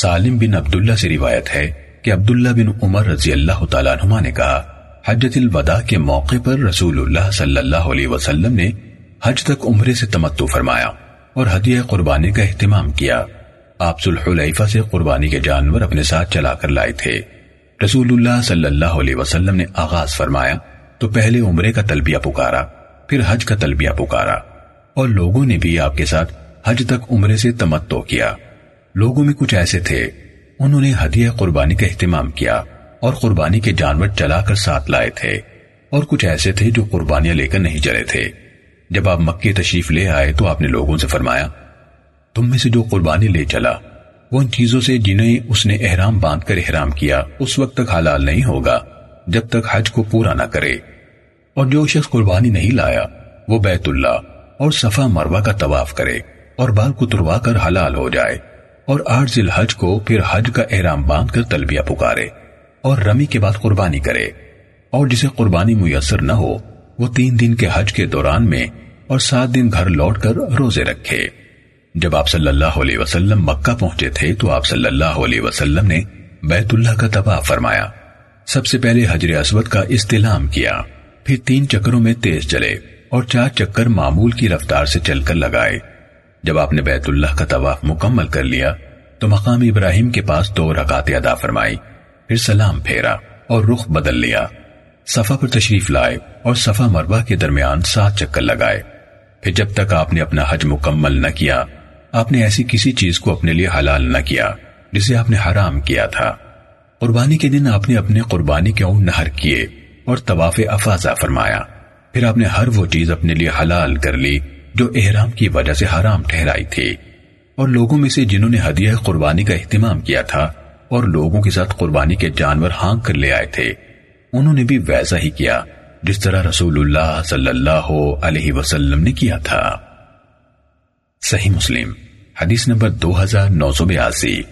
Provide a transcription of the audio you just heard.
سالم بن عبداللہ سے روایت ہے کہ عبداللہ بن عمر رضی اللہ تعالیٰ عنہ نے کہا، حجت الوداع کے موقع پر رسول اللہ صلی اللہ علیہ وسلم نے حج تک عمرے سے تمتو فرمایا اور ہدیہ قربانی کا اہتمام کیا۔ آپ سلحلیفہ سے قربانی کے جانور اپنے ساتھ چلا کر لائے تھے۔ رسول اللہ صلی اللہ علیہ وسلم نے آغاز فرمایا، تو پہلے عمرے کا تلبیہ پکارا، پھر حج کا تلبیہ پکارا اور لوگوں نے بھی آپ کے ساتھ حج تک عمرے سے تمتو کیا۔ لوگوں میں کچھ ایسے تھے، انہوں نے ہدیہ قربانی کا اہتمام کیا اور قربانی کے جانور چلا کر ساتھ لائے تھے۔ اور کچھ ایسے تھے جو قربانیاں لے کر نہیں چلے تھے۔ جب آپ مکے تشریف لے آئے تو آپ نے لوگوں سے فرمایا، تم میں سے جو قربانی لے چلا، وہ ان چیزوں سے جنہیں اس نے احرام باندھ کر احرام کیا، اس وقت تک حلال نہیں ہوگا، جب تک حج کو پورا نہ کرے۔ اور جو شخص قربانی نہیں لایا، وہ بیت اللہ اور صفا مروا کا طواف کرے اور بال کو تروا کر حلال ہو جائے۔ اور آٹھ ذی الحج کو پھر حج کا احرام باندھ کر تلبیہ پکارے اور رمی کے بعد قربانی کرے اور جسے قربانی میسر نہ ہو، وہ تین دن کے حج کے دوران میں اور سات دن گھر لوٹ کر روزے رکھے۔ جب آپ صلی اللہ علیہ وسلم مکہ پہنچے تھے تو آپ صلی اللہ علیہ وسلم نے بیت اللہ کا تباہ فرمایا۔ سب سے پہلے حجر اسود کا استعلام کیا۔ پھر تین چکروں میں تیز چلے اور چار چکر معمول کی رفتار سے چل کر لگائے۔ جب آپ نے بیت اللہ کا طواف مکمل کر لیا، تو مقام ابراہیم کے پاس دو رکعت ادا فرمائی پھر سلام پھیرا اور رخ بدل لیا۔ صفا پر تشریف لائے اور صفا مربع کے درمیان سات چکر لگائے۔ پھر جب تک آپ نے اپنا حج مکمل نہ کیا، آپ نے ایسی کسی چیز کو اپنے لیے حلال نہ کیا جسے آپ نے حرام کیا تھا۔ قربانی کے دن آپ نے اپنے قربانی کے اون نہر کیے اور طواف افاظہ فرمایا۔ پھر آپ نے ہر وہ چیز اپنے لیے حلال کر لی۔ جو احرام کی وجہ سے حرام ٹھہرائی تھی۔ اور لوگوں میں سے جنہوں نے ہدیہ قربانی کا اہتمام کیا تھا اور لوگوں کے ساتھ قربانی کے جانور ہانک کر لے آئے تھے، انہوں نے بھی ویسا ہی کیا جس طرح رسول اللہ صلی اللہ علیہ وسلم نے کیا تھا۔ صحیح مسلم، حدیث نمبر دو ہزار نو سو بیاسی۔